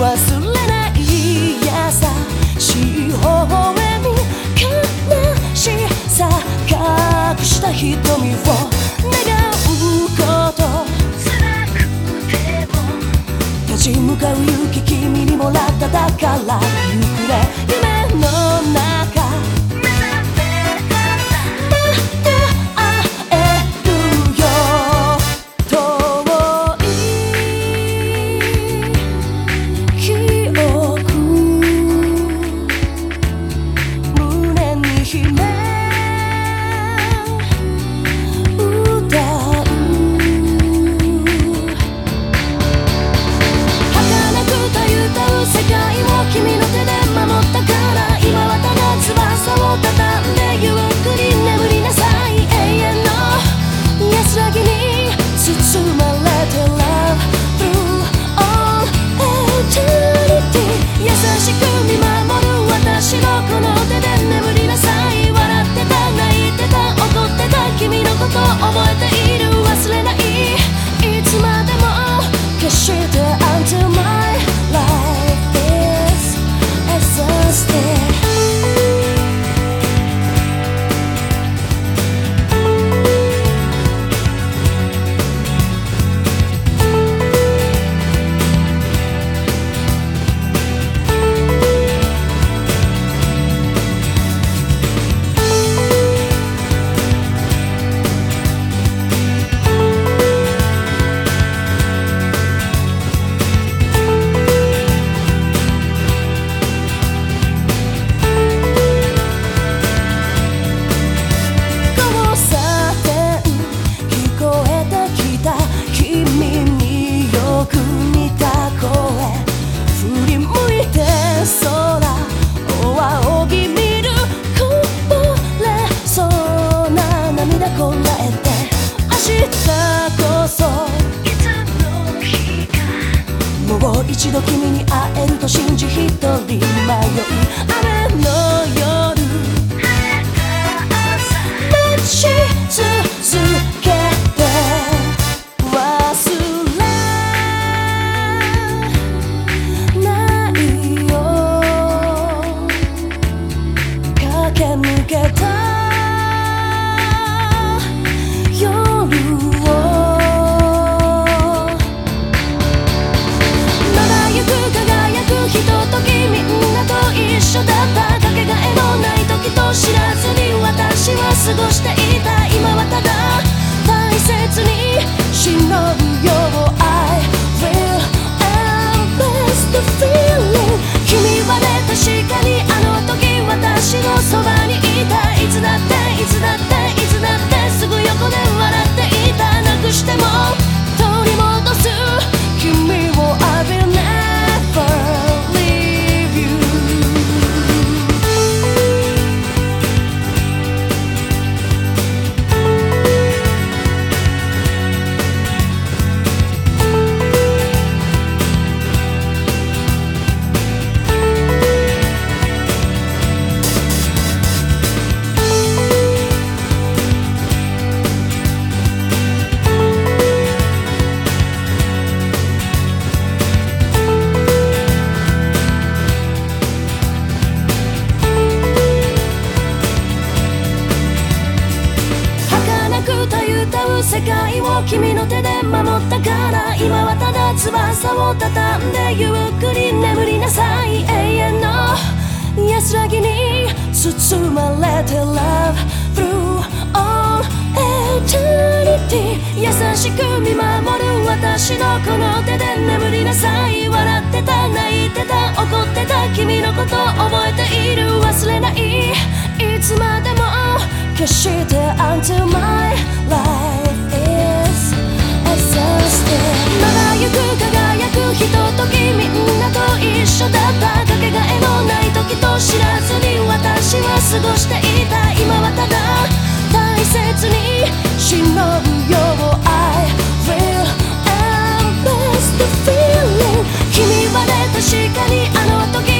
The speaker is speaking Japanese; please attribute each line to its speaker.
Speaker 1: 忘れない優しい微笑み悲しさ隠した瞳を願うこと辛くても立ち向かう勇気君にもらっただから過ごしていた今はただ大切に忍ぶよ I will embrace the feeling. 君はね確かにあの時私のそばにいた。いつだっていつだって世界を君の手で守ったから今はただ翼を畳んでゆっくり眠りなさい。永遠の安らぎに包まれて Love through all eternity 優しく見守る私のこの手で眠りなさい。笑ってた泣いてた怒ってた君のこと覚えている忘れない。いつまでも決して Until my 知らずに私は過ごしていた今はただ大切に忍ぶよ I will embrace the feeling 君はね確かにあの時